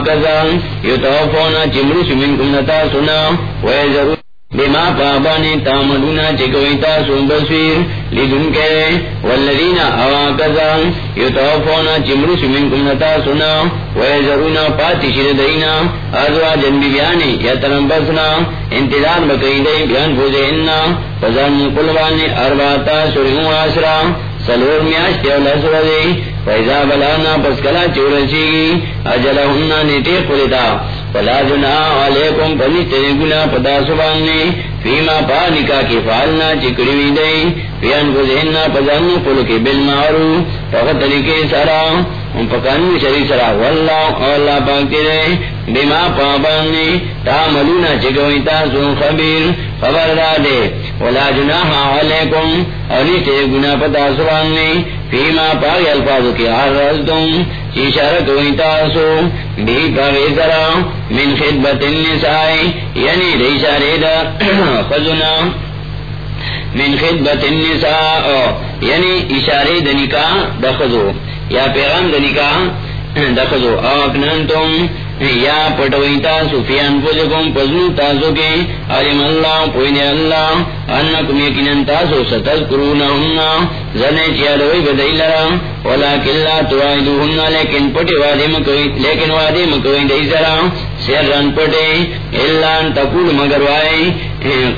آکزان یتوفونا چمرس منکم نتا سنا ویزرون بما پابانی تاملونا چکویتا سن بصیر لیدن کے والذین آکزان یتوفونا چمرس نتا سنا پاتی بیانی انتظار بقیدی بیان فوزینا فزن قلوانی ارباتا آسرا سلور میاشتی لسر دی فیضا بلانا پس کلا چورسی گی اجلا ہننا نیتی قلتا فلا جنا علیکم پنیستے گنا پدا سباننی فیما پا نکا کی فالنا چکڑی وی دی فیان گزہننا پزن قلقی بالمعرو فقط طریقے سرا ان پکانو شری سرا واللہ اللہ پاک تیرے بما پابانی تعملونا چکوئی تاسو خبیر خبردار دے ولا جناح علیکم اور نیچے گنا پتا سواننے فیما پاگی الفاظو کی عرضتم چی شرک ہوئی تاسو، بی پاگی سرا من خدبت النسائی یعنی ریشا دا خزنا۔ من خدبت النساء یعنی اشاری دنکا دخزو یا پیغام دنکا دخزو اکنن تم یا پٹوئی تاسو فیان پوزکم پزنو تاسو کے، علم اللہ پوین اللہ، انکم یکنن تاسو ستذکرون ہننا زنے چیالوئی بدئی لرا، ولیکن لا توائدو ہننا لیکن پٹی وادی مکوئی، لیکن وادی مکوئی دی سرا سرن پٹی اللہ ان تقول مگر وائی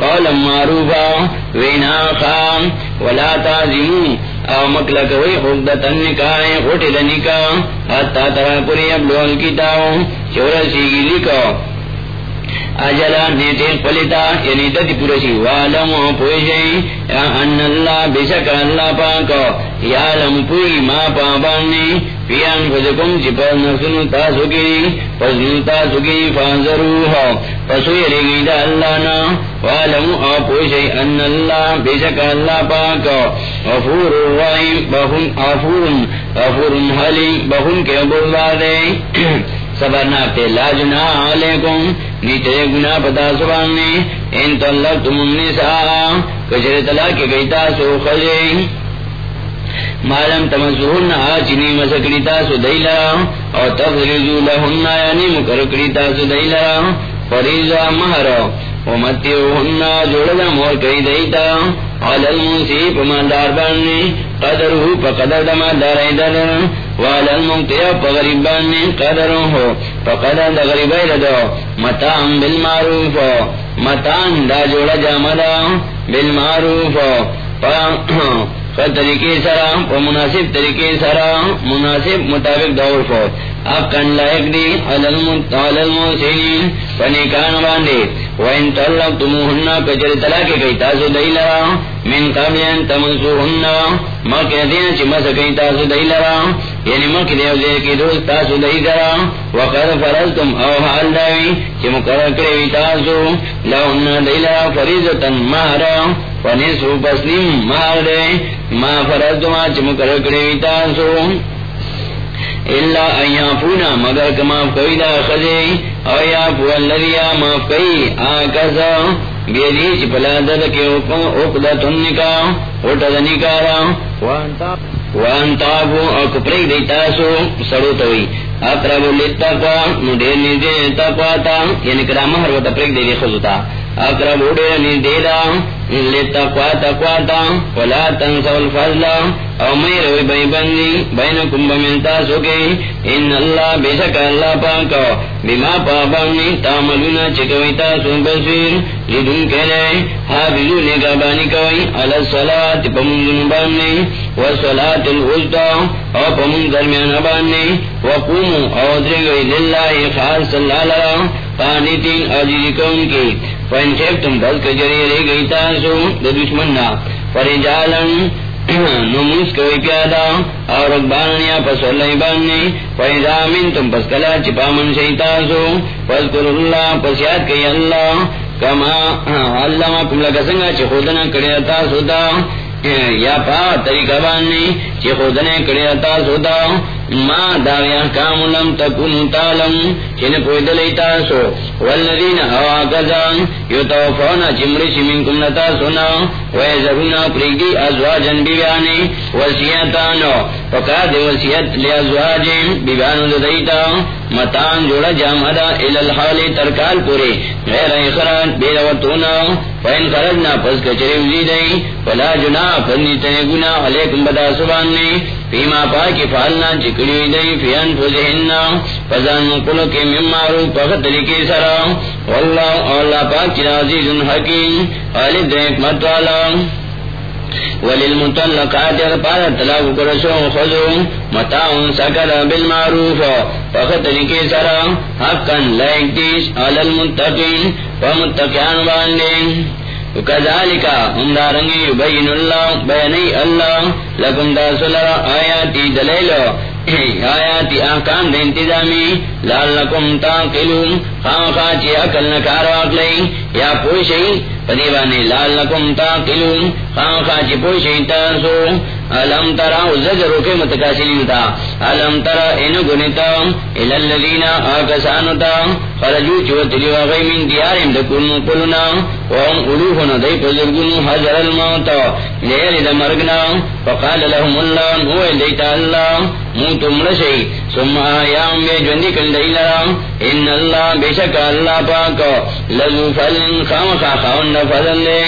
قولا معروفا، وینا خام، ولا تازمون او مکلا کوئی خوب خوبدتا نکائیں خوٹی دنکا حتی ترا پوری ابلوال کتاو چورا سیگی لکو اجلا نیتے پلیتا یعنی دتی پورسی والم پوشی ان اللہ بشک اللہ پاکو یالم پوری ما پابانی پیان فزکم چی پر نفسنو تاسو کی پسنو تاسو کی فانظروها پسو یریگی دا اللہ نا والم پوشی ان اللہ بشک اللہ پاکو، غفور الرحیم، بہن غفور غفور حلیم، بہن کے بلوا دے سبرناتے لا جنا علیکم نیچے گنا پتا سباننے ان طلق تم النساء کچرے طلاق کے گئیتا سو خجے۔ مالم تمسون تمسہن آچنی مسکریتا سو دیلا اور تفریزو لہن یعنی مکرکریتا سو دیلا۔ فریضا مہر ومتیوہن جوڑا مور کئی دیتا۔ علی المنصیب مالدار باننے قدر ہو پا قدر دما دار ایدر۔ وعلی الممتیع پا غریب قدر ہو متان بالمعروف متان دا جوڑا جامدا بالمعروف پا طریقے سرا مناسب طریقے سرا مناسب مطابق دور فو اکن لائق دی علی المحسنین پنکان باندے وَإِن طَلَّقْتُمُوهُنَّ كَجَرِ طَلَاقِ كَيْ تَاسُ دَيْلَرَا. مِن قَبْلِ أَن تَمَسُوهُنَّ مَكِ دِينَ چِ مَسَ كَيْ تَاسُ دَيْلَرَا. یعنی مَكِ دیو دے کی دوست تاسو دَيْلَرا. وَقَدْ فَرَزْتُمْ أَوْ حَالْ دَاوِي چِ مُقَرَّ كَرِوِ تَاسُ لَهُنَّ دَيْلَرَا فَرِيزَةً مَهْرًا فَنِصْفُ بَسْلِمْ مَهْرَ دَي مَا فَرَزْتُمَا چِ مُقَرَّ كَرِوِ تَاسُ اللہ ایا پونا مگر کما کوئی دا خزے اویا پو اللذیا ما کئی آکسا بیدی چی پلا دد کے اقدا تن نکا اوٹا دا نکارا وانتابو او کپریک دیتاسو سڑو توی اقربو لیتاقوا نو دیر نیزے تاقوا تا یعنی کرا مہر و تپریک دیدی خزوتا اقربو دیر نیزے دا لیتاقوا تاقوا تا ولا او ان اللہ اللہ بما پابانی چکوی تاسو بسیر لیدن حافظو نگابانی کوئی علی الصلاة باننی والصلاة الوزدہ او درمیان باننی وقومو او درگوی للہ خاص اللہ قانتین کون کی فین شیفتم بس کجری رہ گئی تاسو دشمن دشمننا فرجالن نمونس کوئی پیادا اور اکبانیا پس اللہ باننی فیضا من تم پس کلا چپا من شیطاسو پس کر اللہ پس یاد کئی اللہ کما اللہ ما کم لگا سنگا چی خودنا کڑی تاسو دا یا پا طریقہ باننی چی خودنا کڑی تاسو دا ما داوی احکام لم تکن تالم چن پوی دلی تاسو والذین ہوا کزان یتوفونا چمرش منکم نتاسونا ویزرونا پریگی ازواجن بیانی وسیعتانو فقاد وسیعت لی ازواجن بیانو دیتا متان جوڑا جامدا الالحال ترکال پورے غیر اخراج بے روتونا فین خرجنا پس کچری وزی دئی فلا جنا فندیتنے گنا علیکم بدا سباننے فیما پاکی فالنا چکڑی دئی فیان فزہننا فزان مکلو کے ممارو پخت لکی سرا واللہ اللہ پاک چرا حکیم غالب دے حکمت والا وللمطلقات يرفعن طلاق کرسو خذو متاعن سکر، بالمعروف. فخط لکی سرا، حقا لا دیش على المتقين ومتقعان باندين وكذلك هم دارنگی يبين الله بيني الله لكم دا آياتي دليلو آیات احکام دے انتظامی لعلکم تاقلون خام خاچی اکل نکار واقلی یا پوشی پدیبانی لعلکم تاقلون خام خاچی پوشی تاسو علم ترا زجرو کے متکاسلین تا علم ترا ان گنتا الالذین آکسانتا خرجو چوتلی وغی من دیارم دکن قلنا وهم علوفنا دی پزرگن حجر الموت لیر دا مرگنا فقال لهم اللہ هو دیتا اللہ موتم رشی ثم آیام بے جوندی کل دی لرا، ان اللہ بشک اللہ پاک، لذو فلن خام خاخاون فضل لے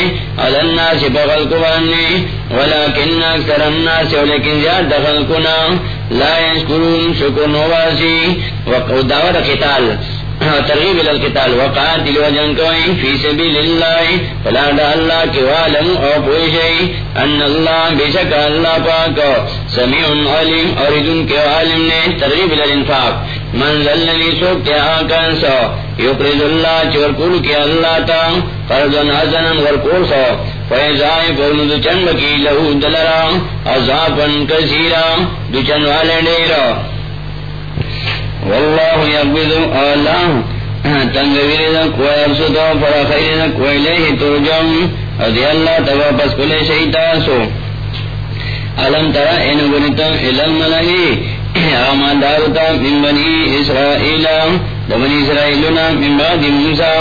الناس بغل کبانی ولیکن اکثر الناس ولیکن زیاد دخل کنا لا يشکرون شکر نواسی ودعوت قتال ہاں، ترغیب الالقتال وقاتل وجن کوئی، فی سبیل اللہ، فلا دا اللہ کی والم او پوشی ان اللہ بشک اللہ پاک، سمیع علیم، اور ادن کے عالم نے ترغیب الالنفاق من ذلنی سوکتے آکان سو یقرد اللہ چورکول کی اللہ تا، قرضن حسنا ورکول سو فیضائی قرن دو چند لہو دلرا عذابا کثیرا، دو چند والے دیرا واللہ یقبض اللہ تنگویر دا کوئی ارسدو فرا خیر دا کوئی لیے ترجم. ادی اللہ تبا پس کلے شیطاسو علم ترا این گنتا علم ملگی آمان دارتا من بنی اسرائیل. دا بنی اسرائیلنا من بعد موسیٰ.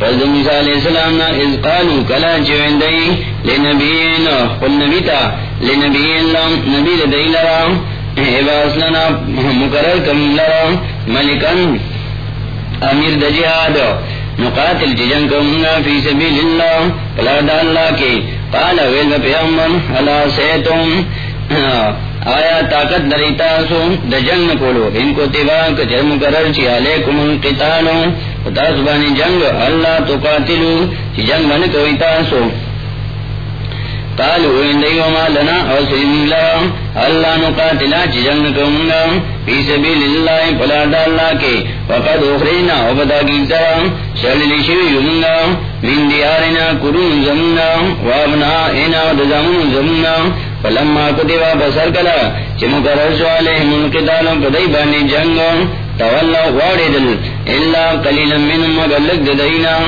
پس دا موسیٰ علیہ السلام نا از قالو کلا چوندئی لنبیین قل نبیتا لنبیین لم نبی دا دی لرام لنا مقرر کم لرا ملکن امیر د جہاد نقاتل جنگ کمگا فی سبیل اللہ پلا دا اللہ کی قال ویل پیغمبر علا سیتم آیا طاقت دریتا سو د جنگ کولو ان کو تبا کچر مقرر چی علیکم القتالو تاسبانی جنگ اللہ تو قاتلو چی جنگ بن کوئی تاسو قالوا ان دیوما لنا او سلم اللہ نقاتلا چی جنگ کمگا فی سبیل اللہ پلا دا کے وقد اخرینا او بدا گیتا شللی شوی یمگا من دیارنا کرون زمگا وابنا اینا دزامون زمگا فلما کتبا بسر کلا چی مقرر سوالے منقتالوں پدائی بانی جنگ تولا وارد اللہ قلیلا من مگلک ددائنا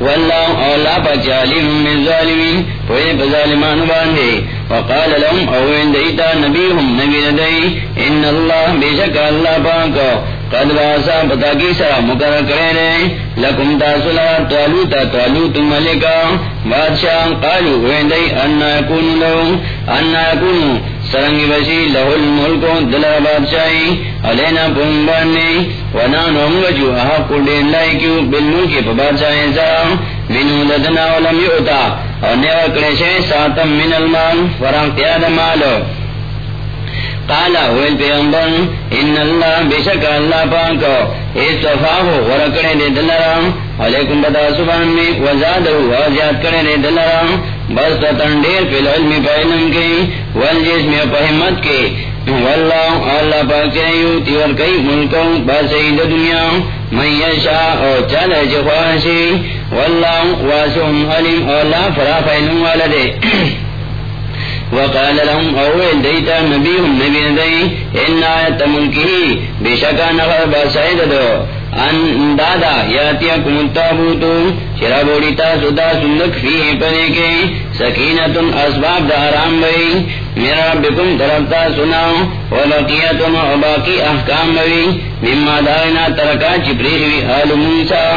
واللہ اولا پچالیم من ظالمین، پوئے بظالمان باندے. وقال لهم اوین دیتا نبیهم نبی ندئی ان اللہ بیشک اللہ پاکو قد باسا پتا کی سرا مقرر کرے لکم ملکا بادشاہ قالو اوین انا یکونو لہو، انا یکونو سرنگی بسی لہو الملکو دلہ بادشاہی، علینا ونانو امگجو احق دین لائکیو بالملکی پا بادشاہی سرا، منو لدنا ولم یعطا اور ساتم من المال، فرانق مالو۔ قالا ویل پیغمبر، ان اللہ بشک اللہ پاکو اس صفاہو ورکڑے دے دلرام علیکم بدا سبحان میں وزادہو وزیاد کرے دے دلرام بس تندیر فی العلم پہلن کی والجسم پہمت کی واللہ، اللہ پاک سے یوتی ورکی ملکوں باسید دنیا۔ من یشا او چل جخواسی واللہ واسم علم اولا فرا فیلن والدے وقال لهم اول دیتا نبیهم نبی ندی ان آیت منکی بشکا نغر باسید دو ان دادا یاتیا کم التابوتو چرا بوڑی تا سدا سندک فی پنے کے سکینتن اسباب دا حرام بئی. میرا بکم طرفتا سناو ولقیتن و باقی احکام بئی. مما دارنا ترکا چپریشوی آل موسیٰ.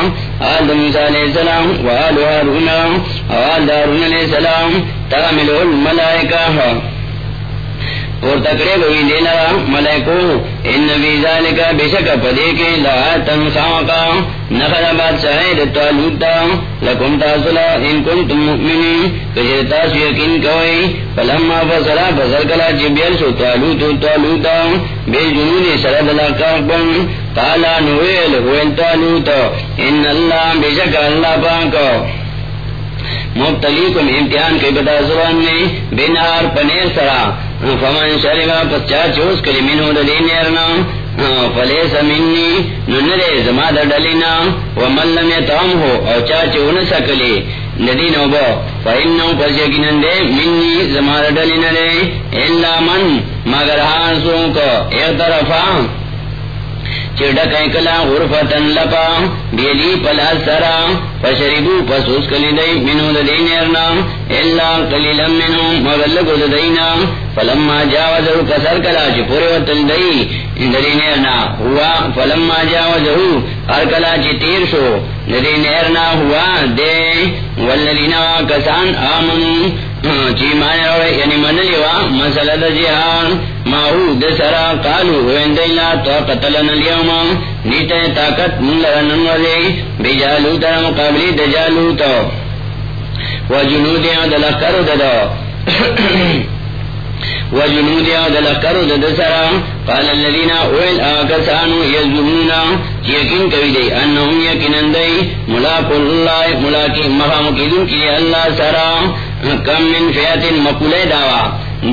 آل موسیٰ علیہ السلام و آل حارون آل دارون علیہ السلام. تعمل الملائکہ. اور تکڑے بھئی دینا ملائکو، ان نبی ذالکا بشک پدے کے لا تم لآتن خاقا نخل بادشاہ تالوتا لکم تاسلا ان کنتم مؤمنین۔ کجر تاس یقین کوئی، فلما فصلا فصل کلا جبیل سو تالوتو تالوتا بے جنون سرد لکاقبن قالا نویل ہوئن تالوتا ان اللہ بشک اللہ پاکو مبتلیکم، امتحان کے بتا زبان میں، بینار، پنیر سرا. فمن شربا پچا چوس کلی منو دلی نیرنا فلیس منی ننرے زما در ڈلینا ومن لم یتام ہو، او چاچے انسکلی ندین او با. فإنو پس یکنن دے، منی، زما در ڈلینا دے اللہ من، مگر ہانسوں کو ایک طرفا کلا غرفتن لپا، بیلی پلا سرا، فشربو پسوس کلی دی، منو دی نیرنا اللہ قلیلا منو مغلقو دینا فلما جاوزو کسر کلا چی پوری وطل دی دی نیرنا، ہوا، فلما جاوزو ارکلا چی تیر شو. دی نیرنا ہوا دے والذین کسان آمنو، چی مانے روڑے یعنی من لیوا مسئلہ دا جہان۔ ماہو دسرا قالو ہوئن دیلا تو قتلن اليوم نیتا طاقت من لرنن وزی بجالوتا مقابلی دجالوتا وجنودیاں دلکر ددا وجنودیاں دلکر ددسرا قال الذين اوئل آکسانو یزمونا یقین کوي دی، انهم یقینن دی. ملاق اللہ ملاقی مخامکی دن کی اللہ سرا. کم من فیاتن مقولے دعوا.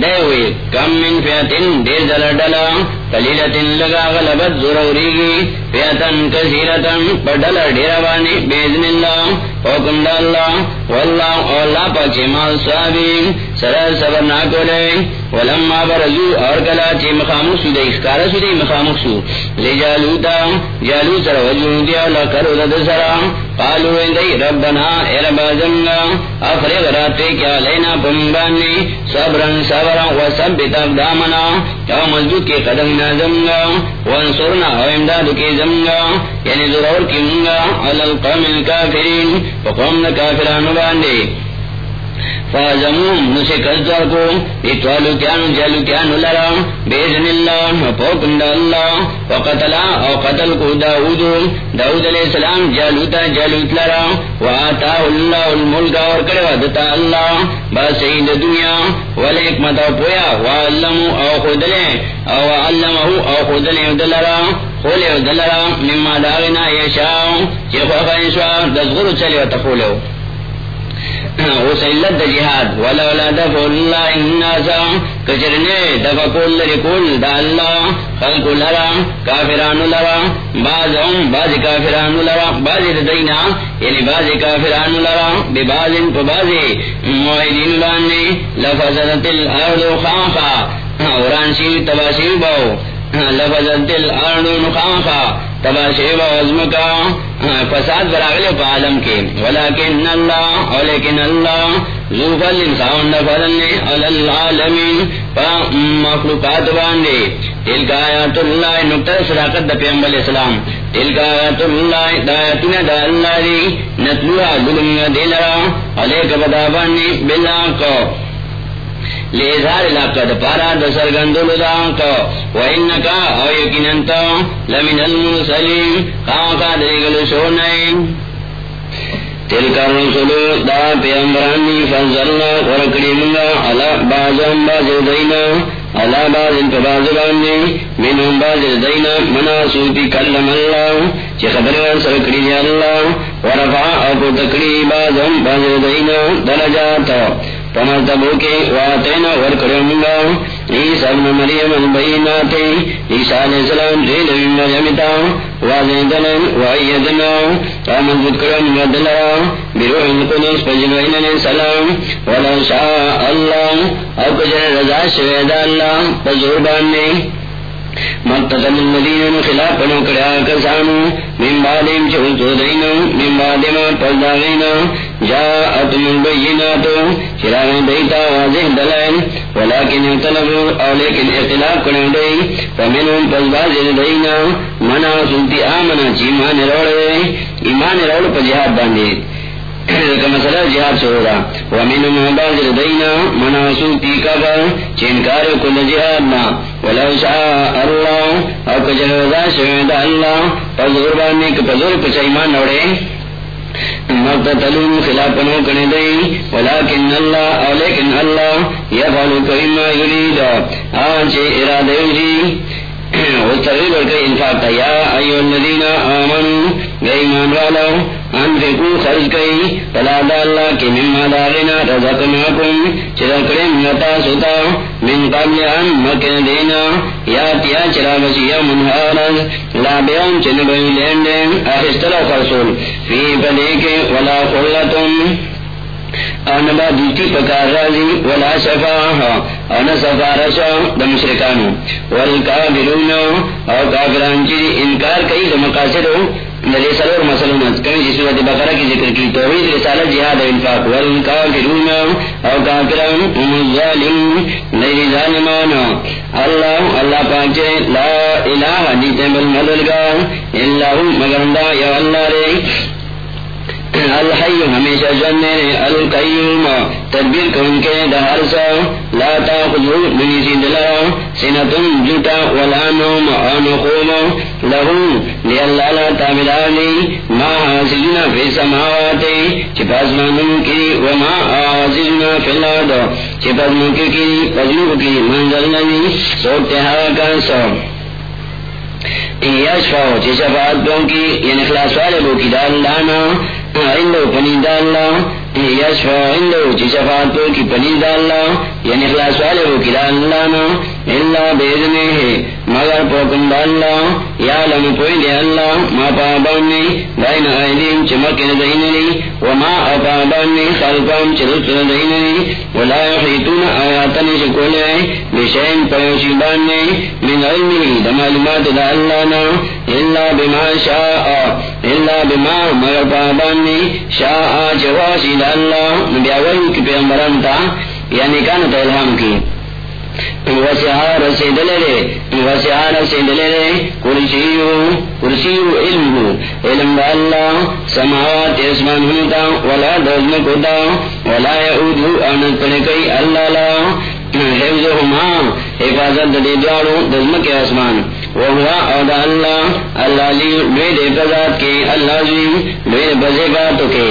دے ہوئے کم من فیاتن دیر دل ڈلا. کلیلتن لگا غلبت ضروری گی فیاتن کثیرتن پر ڈل ڈیرا بانی بیزن اللہ. حکم دا اللہ، واللہ اللہ پاک مال صحابین سر صبر نہ کولے ولما برزو اور کلا چی مخامو سو دے اخکارا سو دے مخامو سو لے جالوتا جالو سر وجو دیا لکرو دد سرا۔ قالو اندی ربنا اربا زنگا افرغ راتے کیا لینا پمبانی صبرن صبرا و سبت اقدامنا۔ او مضبوط کے قدم نازمگا وانصرنا او امداد کے زمگا۔ یعنی ضرور کی منگا، علی القوم الكافرین فقوم نہ کافرانو باندے فازمون نسے کو اتوالو کیانو کیانو لرا بیزن اللہ پوکند اللہ، وقتلا او قتل کو داودو داود علیہ السلام جالوتا جالوت لرا اللہ دتا اللہ دنیا، والحکمت او پویا، وعلمو او خودلے، او او خودلے دلرا، خولے دلرا، مما داغنا یشاو و تقولو وسلت جہاد. ولولا دفع اللہ الناسا کچرنے دفع کل لرکل دا اللہ. خلق لرا، کافران لرا. بعضهم بعض کافران لرا. بعض دینا یعنی بعض کافران لرا. ببعض فبعض معیدین باننے لفظت الارض خاخا ورانشی تباشی باو لفظت الارض خاخا تباشی باو ازمکا فساد براغل پا عالم کے۔ ولیکن اللہ ولیکن اللہ، ذو فضل خاون فضل علی العالمین پا مخلوقات باندے۔ تلک آیات اللہ نکتر صداقت دا پیغمبر علیہ السلام۔ تلک آیات اللہ دایتنا دا اللہ دی نتلوها دلنگا دلرا، علیک بدا باندے بالآقا لیزار علاقہ دا پارا دا سرگندل دا آنکا وإنکا او یکننتا لمن المرسلین. خاقا دریگل شونائن تلکا رسولو دا پیامبرانی فضلنا ورکڑی منگا علا بازم باز دینا علا باز انت باز باندی منہم باز دینا مناسوتی کلم اللہ چی خبران سرکڑی دی اللہ ورفع، او تکڑی بازم باز دینا درجاتا پمرتبو کے واتینا ورکرمگا عیسیٰ ابن مریم البینات عیسیٰ علیہ السلام زید بن مریمتا وازیدنا وعیدنا آمن ذکرمگا دلرا بروح القدس پجنوین علیہ السلام ولو شاء اللہ او کجر رضا شوید اللہ پزربان نے مقتدم المدین خلاف پنو کریا کسانو من بعدیم چوزو دینا من بعدیم پرداغینا جاءتم البیناتو چراغ دیتا واضح دلائل، ولیکن اختلفو او لیکن اختلاف دی فمنهم دینا منا سلطی آمنا چی ایمان روڑے. ایمان روڑ پا جہاد باندے. مسئلہ جہاد سے ہوگا. ومن محباز ردینا مناسو پی کبر چینکار کل جہاد نا ولو شاء اللہ. او شوید اللہ. پذور باننے کپذور پچا ایمان نوڑے مقتلون خلافنو کنے دئی ولیکن اللہ او لیکن اللہ یفعلو کریما یرید۔ آنچے ارادے جی انفاق یا ایو الذین آمنوا گئی والا انفقو خرج کئی۔ فلا اللہ کی مما داغنا رزقناکم چرکڑے منتا ستا من قبل ان مکن دینا یا تیا چرا بسی منحارز لا بیان چن بین لینڈیں اخستر خرسول فی پدے کے ولا خلتم۔ انبا دوتی پکار رازی ولا شفاہا ان سفارشا دمشرکانو والکابرون او کافران چیزی انکار کئی دا دمقاصدو دلی سلور مسلون کمی جی صورت بقرہ کی ذکر کی، توحید، رسالت، جہاد و انفاق۔ والکافرون او کافران ام الظالم نیری ظالمان۔ اللہ اللہ پاکچے لا الہ دیتے بل مدلگار اللہ مگرندہ یا اللہ رے۔ الحی ہمیشہ جننے القیوم تدبیر کن کے دہر سا لا تاخذو منی سی سیدلا سنتم جتا ولا نوم آن خوم لہم لی اللہ لا تابدانی ما حاصلنا فی سماواتی چپاس مانم کی وما حاصلنا فی اللہ دو چپاس مکی کی وجنوب کی منزل نبی سوکتے کا سو یشفاو چی شفاعت بوں کی یعنی خلاص والے بو کی دال لانا عندو پنی داللہ یشفا عندو چی شفاعت کی یعنی خلاص والے دال لانا اللہ بیدنے ہے یا لم پوئی دے اللہ ما پابانی دائن آئیدین چمکن دیننی وما اپابانی خلقام چلسل دیننی ولا یحیطون آیاتن شکولے بشین پیوشی باننے من علمی دمالمات دا اللہ نا اللہ بما شاء اللہ بما مگر پابانی شاء چواسی دا اللہ نبی کی پیغمبران تا یعنی کانتا الہام کی وسعار سیدلے وسعار سیدلے کرسیو کرسیو علم علم دا اللہ سماوات اسمان ہوتا ولا دزم ولا یعودو انت اللہ لا. حفاظت دے دوارو کے اسمان وہوا اودا اللہ اللہ لی میرے بزاد کے اللہ جی میرے بزے باتوں کے۔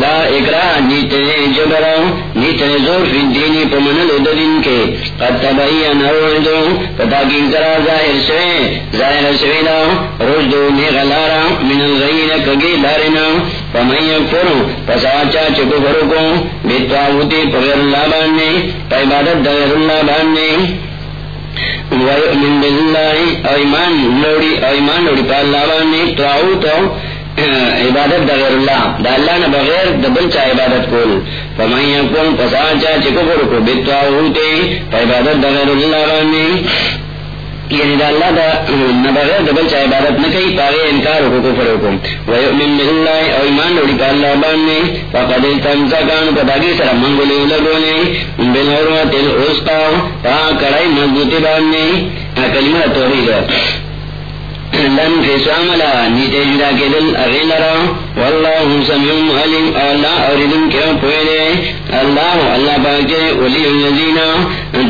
لا اکرا نیتنے جبرا نیتنے زور فی دینی پمن دین کے۔ قد تبین روجدو پتا کی ذرا ظاہر شوے ظاہر شوینا روجدو نیغلارا من الغین کگی دارنا فمن یکفرو پساچا چکو فرکو بیتواغوتی پغیر اللہ باننے پا عبادت دغیر اللہ باننے وَيُؤْمِن بِاللَّهِ ایمان لوڑی ایمان لوڑی پا اللہ بانی تواؤ تو عبادت دا غیر اللہ، دا اللہ نا بغیر، دا بلچا عبادت کول۔ فمن یکون پسانچا چکو کو بیتواؤ تے پا عبادت دا غیر اللہ بانی یعنی دا اللہ دا نبغیر دبل چاہ عبادت نہ کئی پاگے انکار ہو کو فرو کو۔ ویؤمن باللہ او ایمان روڑی پا اللہ باننے فقد التمسکان پتاگی سر منگلی لگونے بن حرمت الاسقا پا کڑائی مضبوطی باننے کلمہ توحید لن فساملا نیتے جدا کے دل اغیلرا. واللہ سمیعون علیم. اللہ اوریدن کیوں پوئلے. اللہ اللہ پاکے ولی الذین.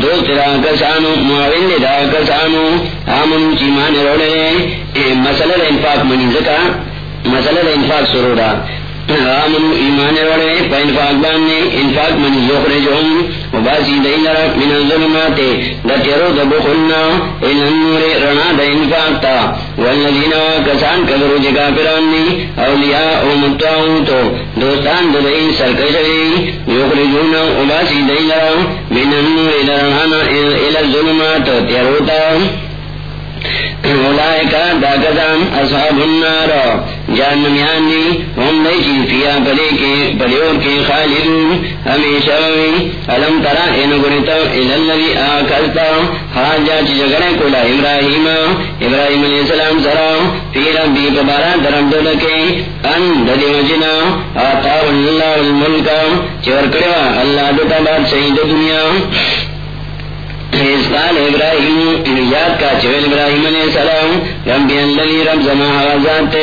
دوست را کسانو، معاون دا کسانو. آمن چیمان روڑے. مسئلہ انفاق منی زکا. مسئلہ انفاق سرورا آمن ایمان روڑے پا انفاق باننے انفاق منی یخرجہم وباسی دین رب من الظلمات لتیرو دبخلنا ان النور رنا دا انفاق تا والذین کسان کبرو جگا پراننی اولیاء و متعوتو دوستان دا دین سرکشوی یخرجون وباسی دین رب من النور رنا الى الظلمات تیرو تا اولائکا دا داکتان اصحاب النار. جانمیانی ہم نیچی فیا پلے کے پلیور کے خالدون. ہمیشہ وی علم ترا انگرتا الاللوی آکلتا. حاجا چی جگڑے کولا ابراہیم. ابراہیم علیہ السلام سرا. فی ربی پبارا درم دلکے ان ددی مجنا. آتاو اللہ الملکا. چورکڑوا اللہ دتا بات سید دنیا. قال ابراہیم یاد کا چویل ابراہیم علیہ السلام رب اللہ رب زمان حوازات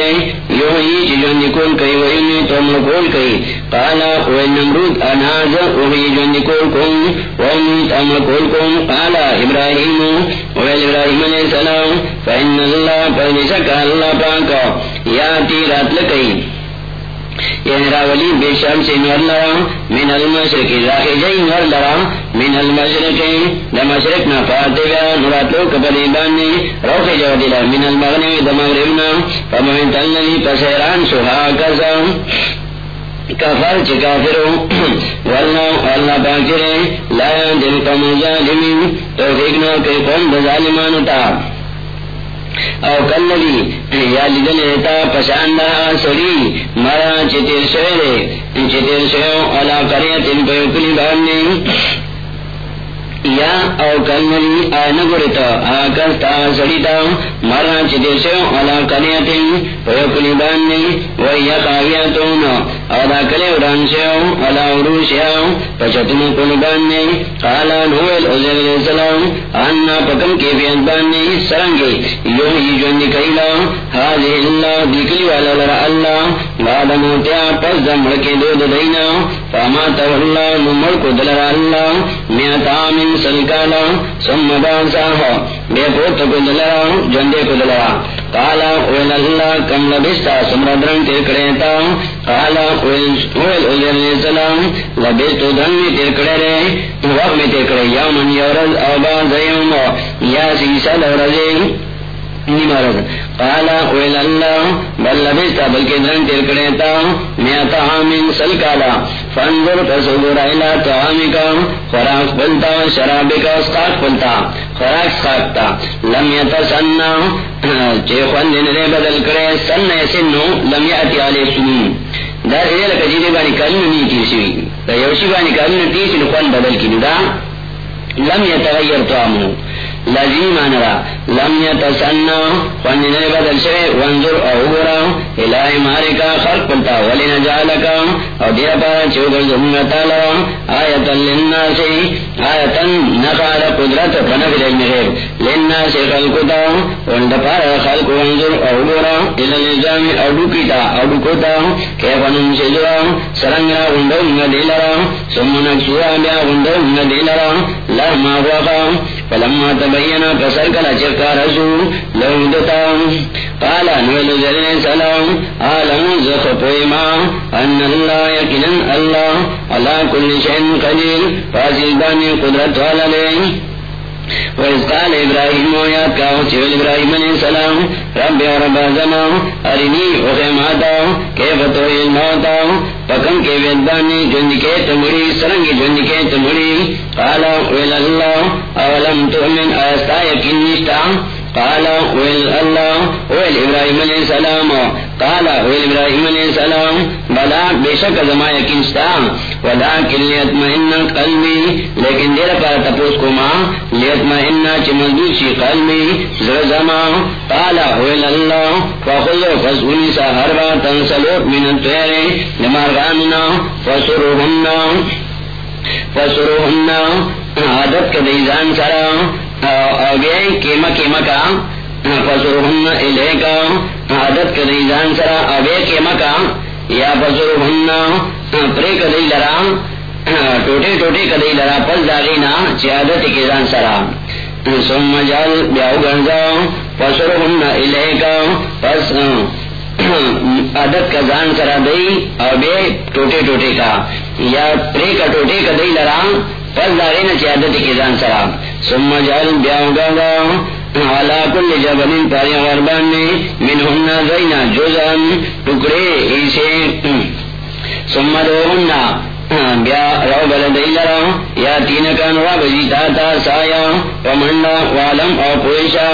یو ہی چیزوں نکول کئی وہی تو مکول کئی کالا وہ نمرود اناز وہی جو نکول کم وہی تو مکول کم کالا ابراہیم ویل ابراہیم علیہ السلام، فإن اللہ پہلے شکا اللہ پاکا۔ یا تی رات لکئی یعنی راولی بے شم سے نور لرا من المشرق راہی جئی نور لرا من المشرق دا مشرق نا فاتے گا نوراتو کپلی بانی روخی جو دلا من المغنی دا مغربنا فمہن تلنی پسیران سوہا کسا کفر چی کافرو واللہ اللہ پاکرے لا دل قوم ظالمین توفیقنا کئی قوم دا ظالمانتا او کلوی یعنی یا لیدن ایتا پساندہ سری مرا چتیر شوئے یعنی چتیر شوئے علا قریت ان پیوکلی بارنی یا او کلمری آنگورتا آکستا سڑیتا مرا چدیشو علا قریت ان قلیتن پیوکلی باننی وی قاویتون او دا کلی ورانشو علا عروشیو پچتن کل باننی، قالا نویل عزیز علیہ السلام آنا پکم کیفیت باننی، سرنگی یوہی جوندی کئیلا حاضی اللہ، دیکلی والا لرا اللہ بعد موتیا، پس دمڑکی دود دینا، فاما تو اللہ نمڑکو دلرا اللہ میتا من سلکالا، سم بانساہا بے پوت کو دلرا جندے کو دلرا۔ قال قالا اویل اللہ کم لبستا سمردرن ترکڑیتا قال اویل اویل علیہ السلام لبست درن میں ترکڑے رہے وقت میں ترکڑے یومن یورز او باز یوم یا سیسا لورزیں مرض. قالا اویل اللہ، بل لبستا بلکہ درن ترکڑیتا میتا آمین سلکالا فانظر فسدر الى طعامك خوراک بلتا شرابك اسقاق بلتا خوراک ساکتا لم يتسنى چه خوندن رے بدل کرے، سن سنو لم يأتي علی سنون دا سیدے لکا بانی کلن نی تیسوی دا یوشی بانی کلن بدل کی دا، لم يتغیر طعامه لازمی مانرا لم یتسنا فنن بدل شوی، وانظر او گرا الہی مارکا خلق پلتا ولی نجالکا او دیا پارا چوگر زمگتا لوا آیتا لنناسی، آیتا نقال قدرت فنفر علم غیر. لنناسی خلقتا، وند پارا خلق وانظر او گرا الالزام او دکتا او دکتا کیفنن شجرا سرنگا وندو مدلرا سمنک سورا بیا وندو مدلرا لہما وقا فلما تبین پسر کلا چکا رسول لودتا قال نویل ذرین سلام آلم زخ پویما ان اللہ یکنن اللہ اللہ کل شہن قدیر فاسل قدرت والا لیں وإذ قال إبراهيم ويات كاو چول إبراهيم عليه السلام رب ورب زما أرني وخيماتا كيف توهي الموتا فكم كيف يدباني جندكي تمري سرنگي جندكي تمري قال وإلى الله أولم تؤمن أستا يكين نشتا قال ويل الله ويل ابراهيم عليه السلام قال ويل ابراهيم عليه السلام. بلا بشك زما يقين ستا ولكن ليطمئن قلبي لكن دير پر تپوس کو ما ليطمئن چ مضبوط شي قلبي زما. قال ويل الله فخذ فزوني سهر تنسلوا من الطير لمرغاننا. فسرهن فسرهن عادت کے دیزان سرا. کیما کیما کا. فضر ہن الے کا عادت کدی جان سرا ابے کیما کا یا فضر ہن پرے کدی لرا، ٹوٹے ٹوٹے کدی لرا پس داغی نا عادت کے جان سرا۔ سم جل بیاو گنجا فضر ہن الے کا پس، عادت کا جان سرا دئی ابے ٹوٹے ٹوٹے کا۔ یا پرے کا ٹوٹے کدی لرا پس داغی نا عادت کے جان سرا۔ ثم جعل بیاو گاگا علا کل جبل پاری غربان نے زینا جزن ٹکڑے ایسے ثم بیا رو بل دیلرا یا تین کان و بجیتا تا سایا و منڈا والم او پویشا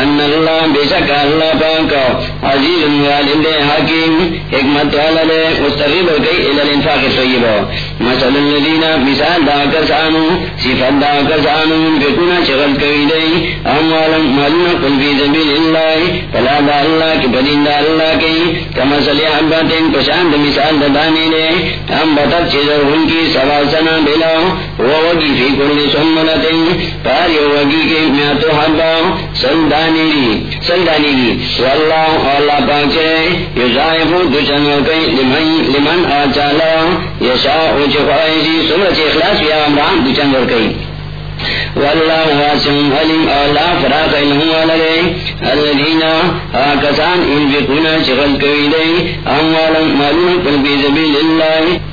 ان اللہ بشک اللہ پاکا عزیز والد حکیم، حکمت والا لے مستقیب گئی الالانفاق سویبا مثل الذین مثال دا کسانو صفت دا کسانو بکونا چغل کوي دی اموالم مالنا قل فی زبیل اللہ، فلا دا اللہ کی بدین دا اللہ کی۔ کمثل حبتن پشاند مثال دا دانی دے۔ ہم بطب چیزو ان کی سوا سنا بلا وگی فی کل سمنت پار وگی کے میں تو حبا سندانی سندانی گی واللہ اللہ پاکے یزائف دچن وکی لمن لمن آچالا یشاء چخواہی سمرچ اخلاص یا امران دچن وکی واللہ واسم علم اولا فراق علم والدے الذین آکسان، انفقونا شغل کوئی اموالا قلبی زبیل اللہ۔